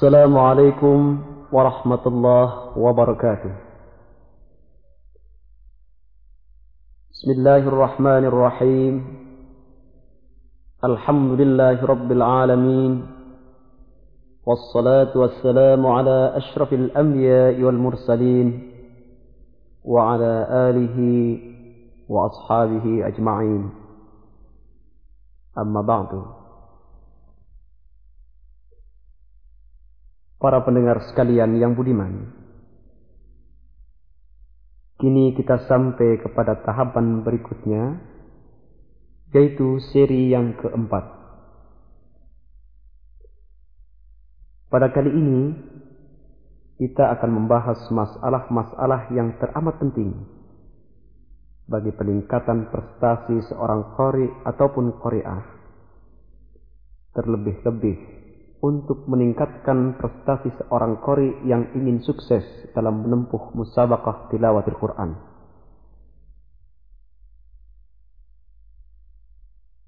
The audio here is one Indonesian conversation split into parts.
السلام عليكم ورحمة الله وبركاته. بسم الله الرحمن الرحيم. الحمد لله رب العالمين. والصلاة والسلام على أشرف الأنبياء والمرسلين وعلى آله وأصحابه أجمعين. أما بعد. Para pendengar sekalian yang budiman, kini kita sampai kepada tahapan berikutnya, yaitu seri yang keempat. Pada kali ini, kita akan membahas masalah-masalah yang teramat penting bagi peningkatan prestasi seorang kori ataupun koriah. Terlebih-lebih untuk meningkatkan prestasi seorang kori yang ingin sukses dalam menempuh musabakah tilawatil Quran.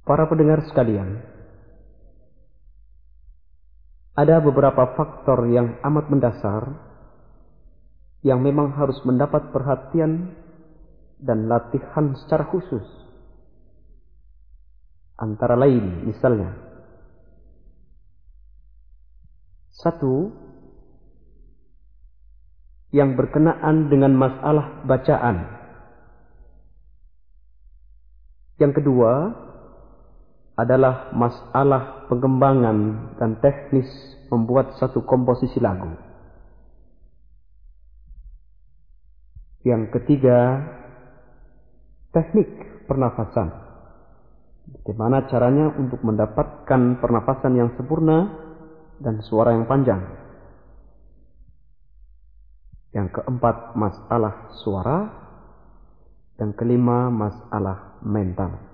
Para pendengar sekalian, ada beberapa faktor yang amat mendasar yang memang harus mendapat perhatian dan latihan secara khusus. Antara lain, misalnya, satu, yang berkenaan dengan masalah bacaan. Yang kedua adalah masalah pengembangan dan teknis membuat satu komposisi lagu. Yang ketiga, teknik pernafasan. Bagaimana caranya untuk mendapatkan pernafasan yang sempurna dan suara yang panjang. Yang keempat, masalah suara. Yang kelima, masalah mental.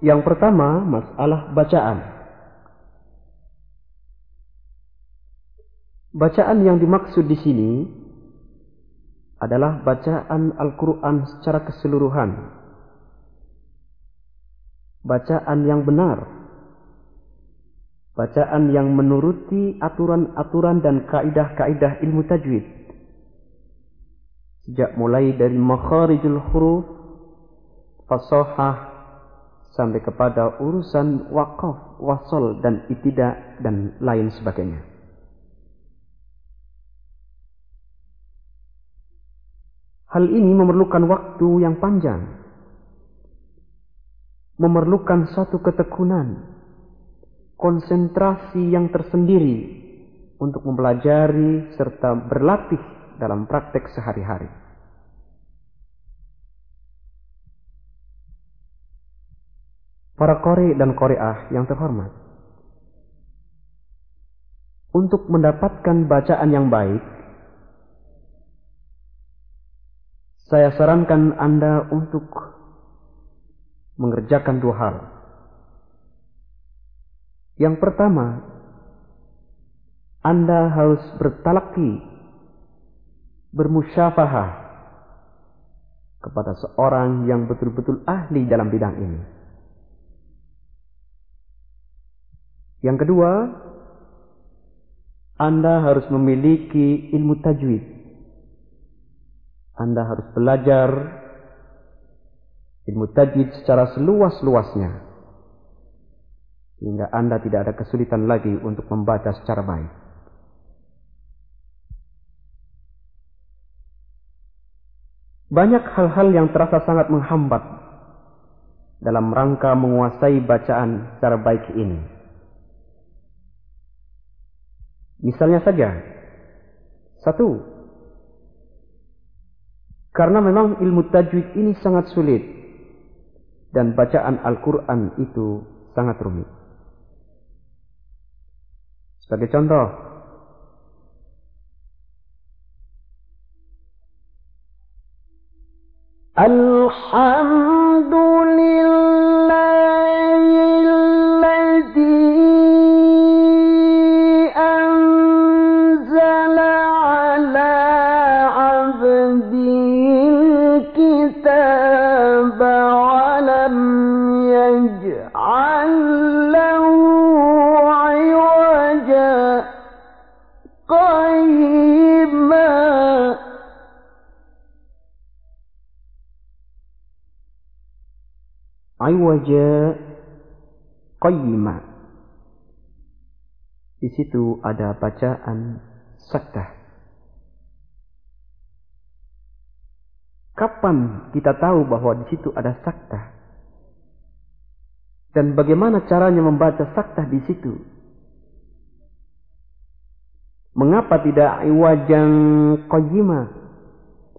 Yang pertama, masalah bacaan. Bacaan yang dimaksud di sini adalah bacaan Al-Quran secara keseluruhan. Bacaan yang benar. Bacaan yang menuruti aturan-aturan dan kaidah-kaidah ilmu tajwid. Sejak mulai dari makharijul huruf, fasohah, sampai kepada urusan wakaf, wasol dan itidak dan lain sebagainya. Hal ini memerlukan waktu yang panjang. Memerlukan satu ketekunan, konsentrasi yang tersendiri untuk mempelajari serta berlatih dalam praktek sehari-hari. Para kori dan koreah yang terhormat. Untuk mendapatkan bacaan yang baik, saya sarankan Anda untuk mengerjakan dua hal. Yang pertama, Anda harus bertalaki, bermusyafahah kepada seorang yang betul-betul ahli dalam bidang ini. Yang kedua, Anda harus memiliki ilmu tajwid. Anda harus belajar ilmu tajwid secara seluas-luasnya. Sehingga Anda tidak ada kesulitan lagi untuk membaca secara baik. Banyak hal-hal yang terasa sangat menghambat dalam rangka menguasai bacaan secara baik ini. Misalnya saja, satu, karena memang ilmu tajwid ini sangat sulit dan bacaan Al-Quran itu sangat rumit. Sebagai contoh, Di situ ada bacaan sakta. Kapan kita tahu bahwa di situ ada sakta? Dan bagaimana caranya membaca sakta di situ? Mengapa tidak iwajang qayyima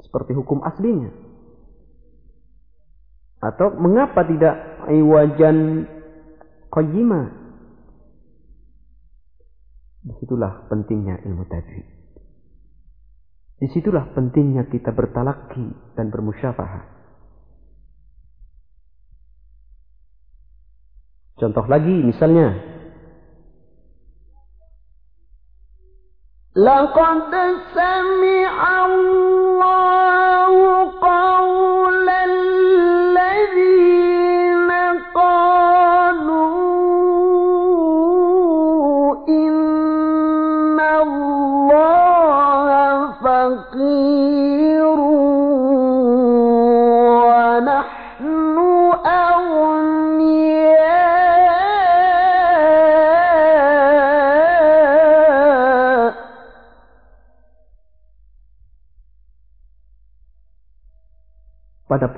seperti hukum aslinya? Atau mengapa tidak iwajan qayyima? Di situlah pentingnya ilmu tajwid. Di situlah pentingnya kita bertalaki dan bermusyafahah. Contoh lagi misalnya. Laqad sami'a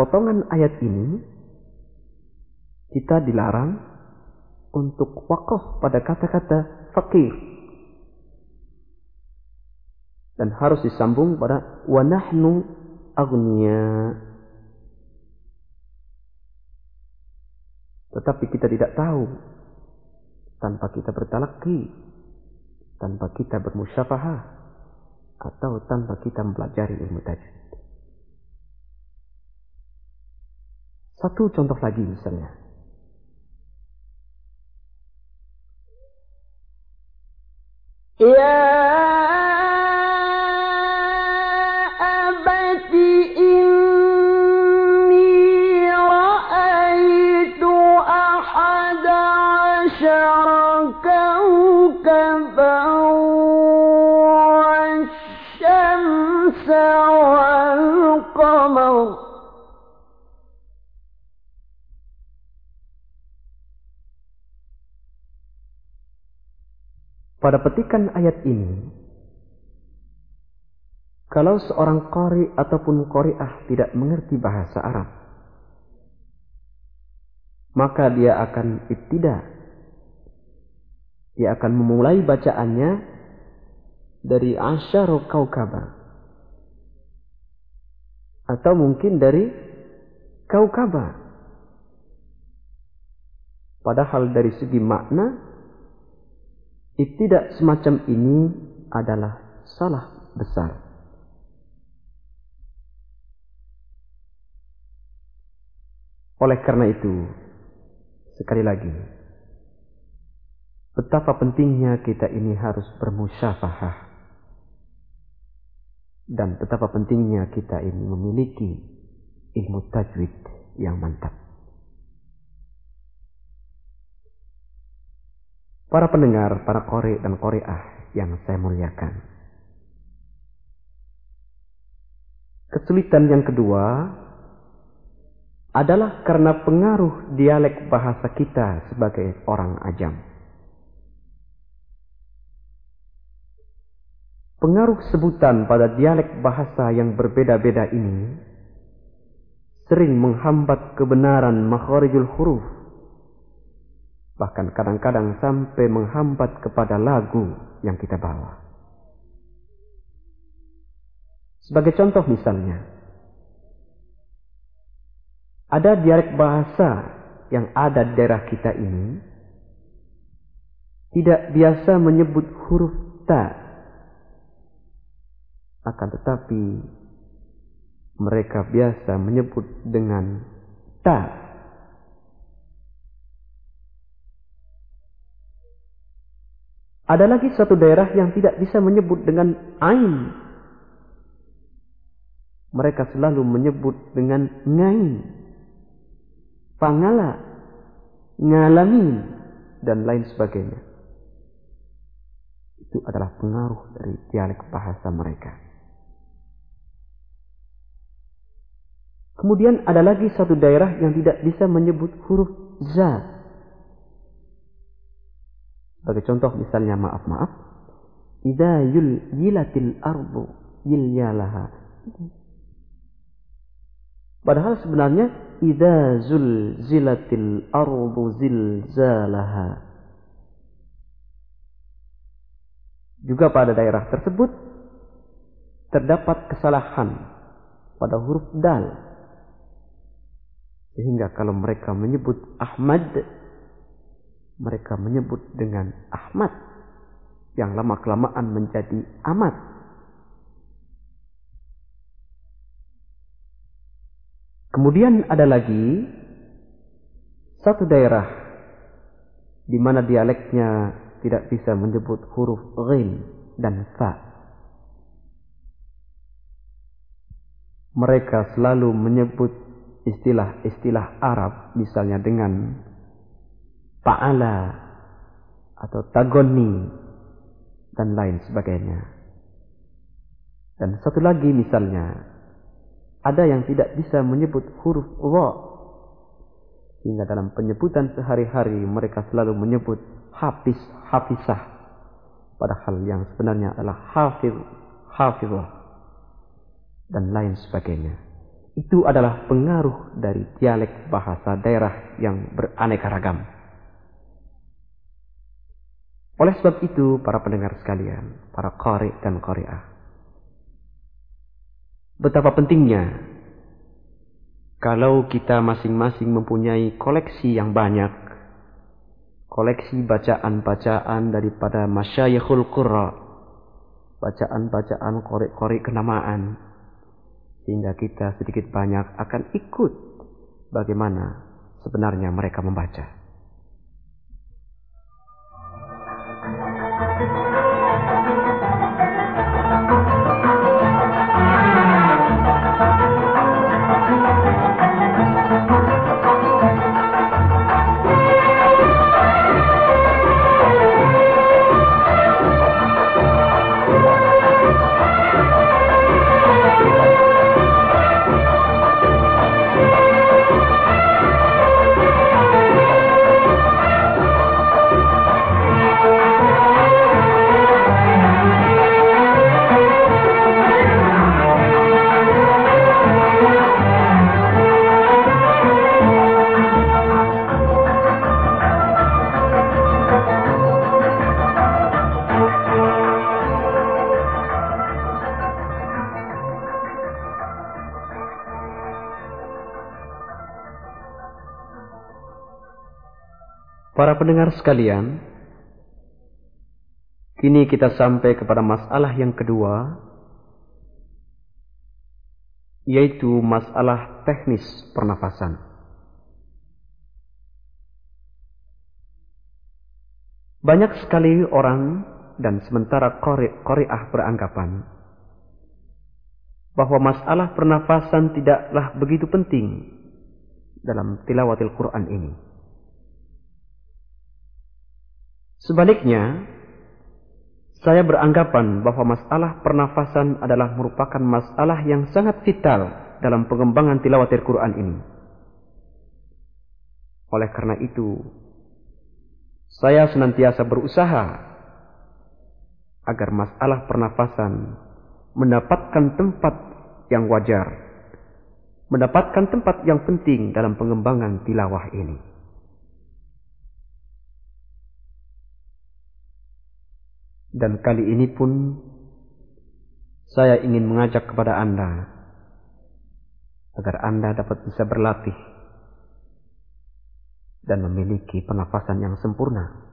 potongan ayat ini kita dilarang untuk wakaf pada kata-kata fakir dan harus disambung pada wanahnu agnia tetapi kita tidak tahu tanpa kita bertalaki tanpa kita bermusyafahah atau tanpa kita mempelajari ilmu tajwid Satu contoh lagi misalnya. Ya Pada petikan ayat ini, kalau seorang kori ataupun koriah tidak mengerti bahasa Arab, maka dia akan ibtida. Dia akan memulai bacaannya dari asyaru kaukaba. Atau mungkin dari kaukaba. Padahal dari segi makna Ibtidak semacam ini adalah salah besar. Oleh karena itu, sekali lagi, betapa pentingnya kita ini harus bermusyafahah. Dan betapa pentingnya kita ini memiliki ilmu tajwid yang mantap. Para pendengar, para kore dan koreah yang saya muliakan. Kesulitan yang kedua adalah karena pengaruh dialek bahasa kita sebagai orang ajam. Pengaruh sebutan pada dialek bahasa yang berbeda-beda ini sering menghambat kebenaran makharijul huruf bahkan kadang-kadang sampai menghambat kepada lagu yang kita bawa. Sebagai contoh misalnya, ada dialek bahasa yang ada di daerah kita ini tidak biasa menyebut huruf ta. Akan tetapi mereka biasa menyebut dengan ta. Ada lagi satu daerah yang tidak bisa menyebut dengan ain. Mereka selalu menyebut dengan ngain. Pangala, ngalamin, dan lain sebagainya. Itu adalah pengaruh dari dialek bahasa mereka. Kemudian ada lagi satu daerah yang tidak bisa menyebut huruf za. Sebagai contoh misalnya maaf-maaf. Idza yul yilatil ardu yilyalaha. Padahal sebenarnya idza zilatil ardu zilzalaha. Juga pada daerah tersebut terdapat kesalahan pada huruf dal. Sehingga kalau mereka menyebut Ahmad mereka menyebut dengan Ahmad yang lama-kelamaan menjadi Ahmad. Kemudian ada lagi satu daerah di mana dialeknya tidak bisa menyebut huruf ghin dan fa. Mereka selalu menyebut istilah-istilah Arab misalnya dengan Ta'ala atau tagoni dan lain sebagainya. Dan satu lagi misalnya, ada yang tidak bisa menyebut huruf wa sehingga dalam penyebutan sehari-hari mereka selalu menyebut hafiz hafizah padahal yang sebenarnya adalah hafiz hafizah dan lain sebagainya. Itu adalah pengaruh dari dialek bahasa daerah yang beraneka ragam. Oleh sebab itu, para pendengar sekalian, para qari dan qari'ah, betapa pentingnya kalau kita masing-masing mempunyai koleksi yang banyak, koleksi bacaan-bacaan daripada masyayikhul qurra, bacaan-bacaan korek-korek kenamaan, sehingga kita sedikit banyak akan ikut bagaimana sebenarnya mereka membaca. Pendengar sekalian, kini kita sampai kepada masalah yang kedua, yaitu masalah teknis pernafasan. Banyak sekali orang dan sementara Koreah beranggapan bahwa masalah pernafasan tidaklah begitu penting dalam tilawatil Quran ini. Sebaliknya, saya beranggapan bahwa masalah pernafasan adalah merupakan masalah yang sangat vital dalam pengembangan tilawat Al-Quran ini. Oleh karena itu, saya senantiasa berusaha agar masalah pernafasan mendapatkan tempat yang wajar, mendapatkan tempat yang penting dalam pengembangan tilawah ini. Dan kali ini pun saya ingin mengajak kepada Anda agar Anda dapat bisa berlatih dan memiliki pernafasan yang sempurna.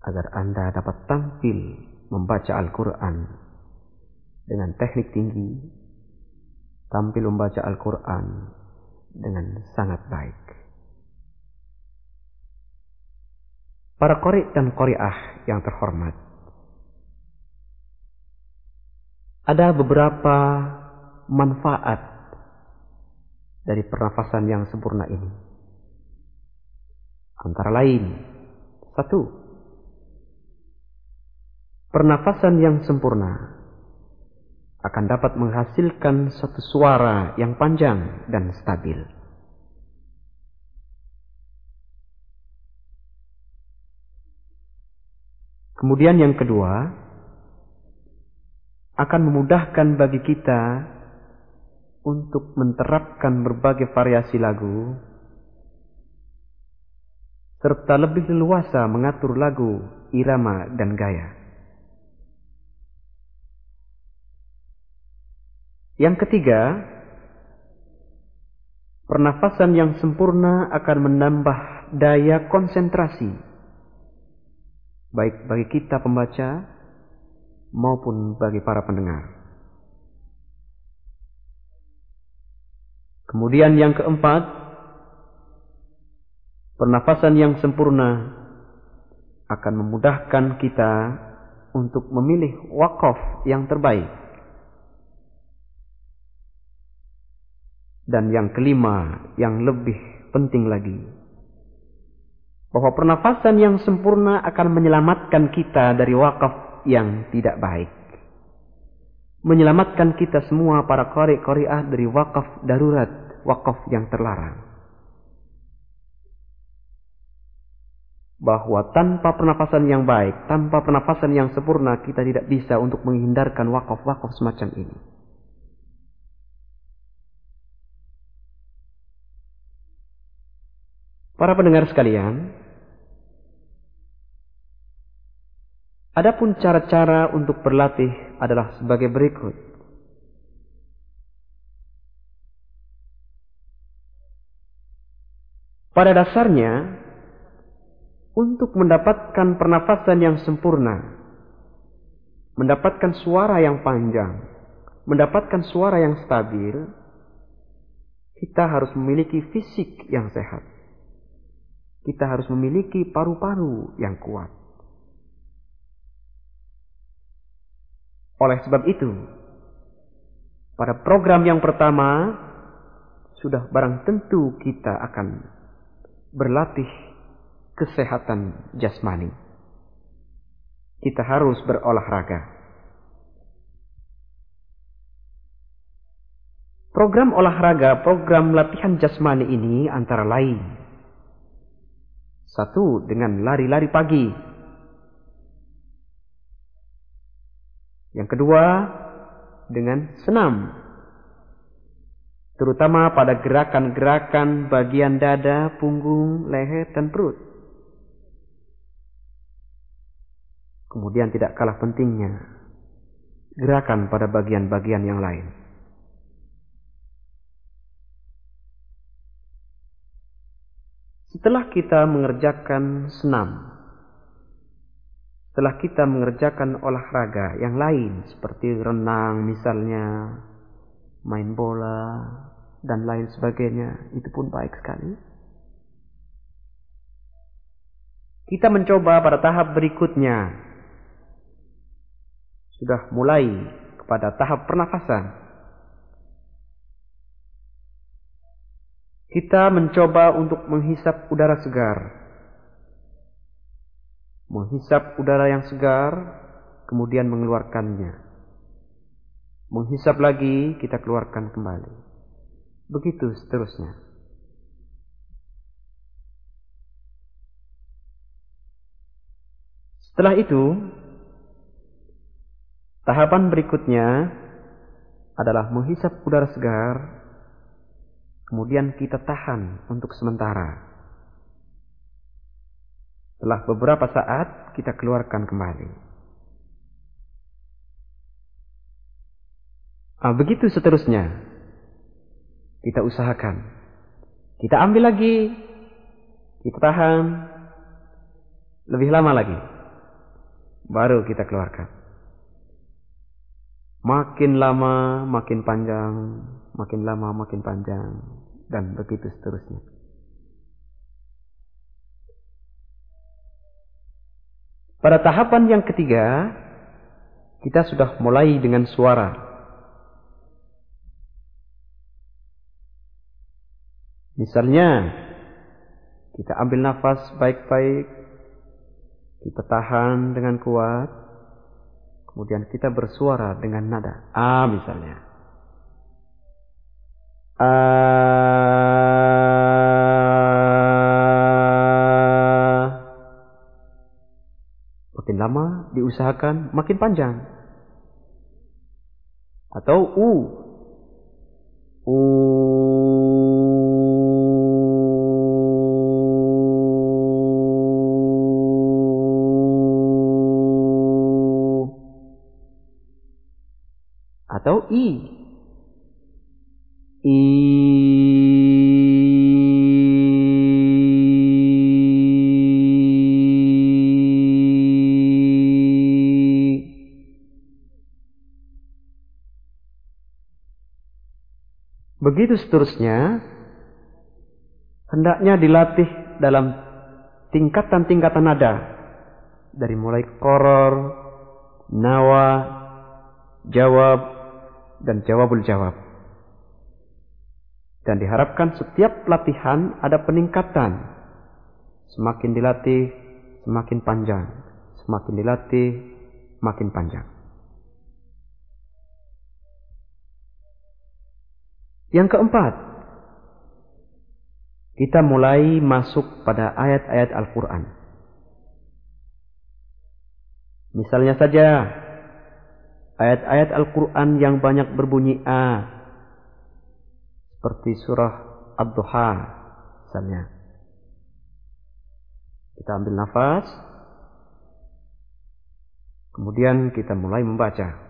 agar Anda dapat tampil membaca Al-Quran dengan teknik tinggi, tampil membaca Al-Quran dengan sangat baik. Para kori dan koriah yang terhormat, ada beberapa manfaat dari pernafasan yang sempurna ini. Antara lain, satu, pernafasan yang sempurna akan dapat menghasilkan satu suara yang panjang dan stabil. Kemudian yang kedua, akan memudahkan bagi kita untuk menerapkan berbagai variasi lagu serta lebih leluasa mengatur lagu, irama, dan gaya. Yang ketiga, pernafasan yang sempurna akan menambah daya konsentrasi, baik bagi kita pembaca maupun bagi para pendengar. Kemudian yang keempat, pernafasan yang sempurna akan memudahkan kita untuk memilih wakaf yang terbaik. Dan yang kelima, yang lebih penting lagi, bahwa pernafasan yang sempurna akan menyelamatkan kita dari wakaf yang tidak baik menyelamatkan kita semua para kori koriah dari wakaf darurat, wakaf yang terlarang. Bahwa tanpa pernafasan yang baik, tanpa pernafasan yang sempurna, kita tidak bisa untuk menghindarkan wakaf-wakaf semacam ini. Para pendengar sekalian, Adapun cara-cara untuk berlatih adalah sebagai berikut. Pada dasarnya, untuk mendapatkan pernafasan yang sempurna, mendapatkan suara yang panjang, mendapatkan suara yang stabil, kita harus memiliki fisik yang sehat. Kita harus memiliki paru-paru yang kuat. Oleh sebab itu, pada program yang pertama sudah barang tentu kita akan berlatih kesehatan jasmani. Kita harus berolahraga. Program olahraga, program latihan jasmani ini antara lain. Satu, dengan lari-lari pagi Yang kedua, dengan senam. Terutama pada gerakan-gerakan bagian dada, punggung, leher, dan perut. Kemudian tidak kalah pentingnya, gerakan pada bagian-bagian yang lain. Setelah kita mengerjakan senam, setelah kita mengerjakan olahraga yang lain seperti renang misalnya, main bola dan lain sebagainya, itu pun baik sekali. Kita mencoba pada tahap berikutnya. Sudah mulai kepada tahap pernafasan. Kita mencoba untuk menghisap udara segar menghisap udara yang segar, kemudian mengeluarkannya. Menghisap lagi, kita keluarkan kembali. Begitu seterusnya. Setelah itu, tahapan berikutnya adalah menghisap udara segar, kemudian kita tahan untuk sementara. Setelah beberapa saat kita keluarkan kembali. Nah, begitu seterusnya. Kita usahakan. Kita ambil lagi. Kita tahan. Lebih lama lagi. baru kita keluarkan. Makin lama makin panjang, makin lama makin panjang, dan begitu seterusnya. Pada tahapan yang ketiga, kita sudah mulai dengan suara. Misalnya, kita ambil nafas baik-baik, kita tahan dengan kuat, kemudian kita bersuara dengan nada A misalnya. A lama diusahakan makin panjang. Atau U. Begitu seterusnya, hendaknya dilatih dalam tingkatan-tingkatan nada. Dari mulai koror, nawa, jawab, dan jawabul jawab. Dan diharapkan setiap latihan ada peningkatan. Semakin dilatih, semakin panjang. Semakin dilatih, makin panjang. Yang keempat, kita mulai masuk pada ayat-ayat Al-Quran. Misalnya saja, ayat-ayat Al-Quran yang banyak berbunyi A, seperti surah Ad-Duha, misalnya. Kita ambil nafas, kemudian kita mulai membaca.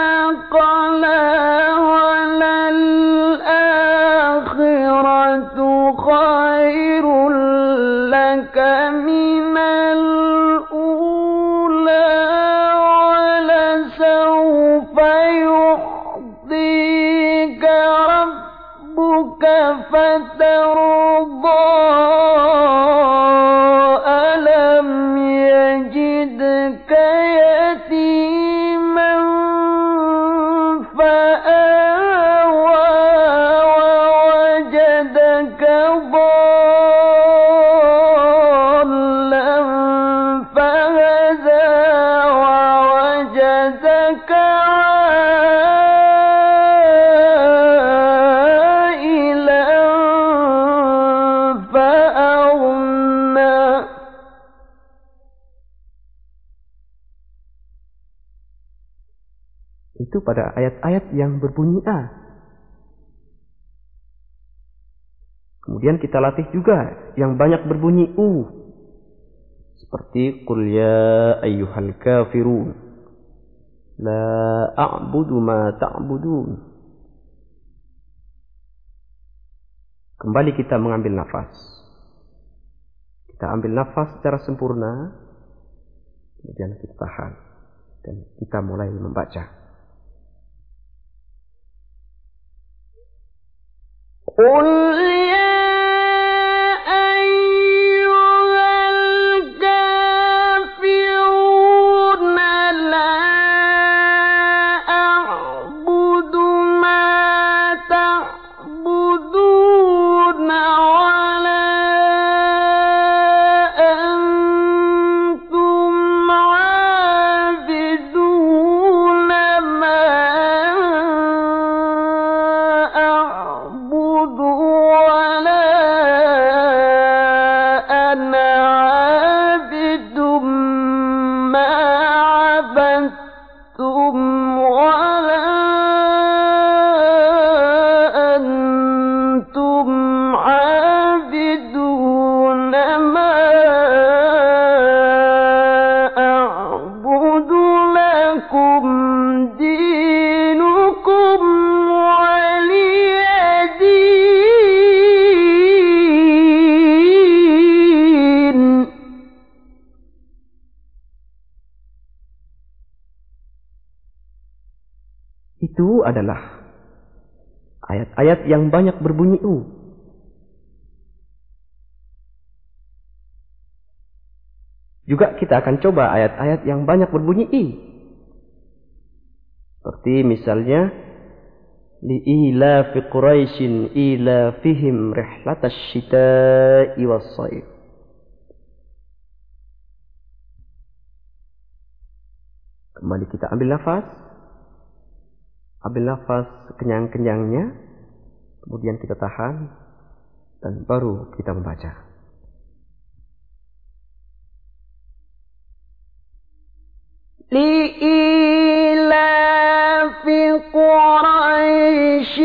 Itu pada ayat-ayat yang berbunyi A. Kemudian kita latih juga yang banyak berbunyi U. Seperti Qul ya ayyuhal kafirun. La a'budu ma ta'budun. Kembali kita mengambil nafas. Kita ambil nafas secara sempurna. Kemudian kita tahan. Dan kita mulai membaca. قل adalah ayat-ayat yang banyak berbunyi U. Juga kita akan coba ayat-ayat yang banyak berbunyi I. Seperti misalnya li'ilafi Quraisyin ilafihim rihlatas syita'i was-sayf. Kembali kita ambil nafas Ambil nafas kenyang-kenyangnya. Kemudian kita tahan. Dan baru kita membaca. لإيلاف قريش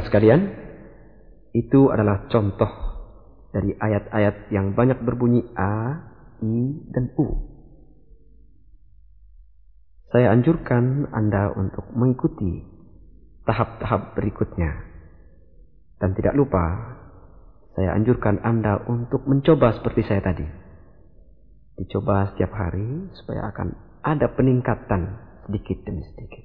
pendengar sekalian, itu adalah contoh dari ayat-ayat yang banyak berbunyi A, I, dan U. Saya anjurkan Anda untuk mengikuti tahap-tahap berikutnya. Dan tidak lupa, saya anjurkan Anda untuk mencoba seperti saya tadi. Dicoba setiap hari supaya akan ada peningkatan sedikit demi sedikit.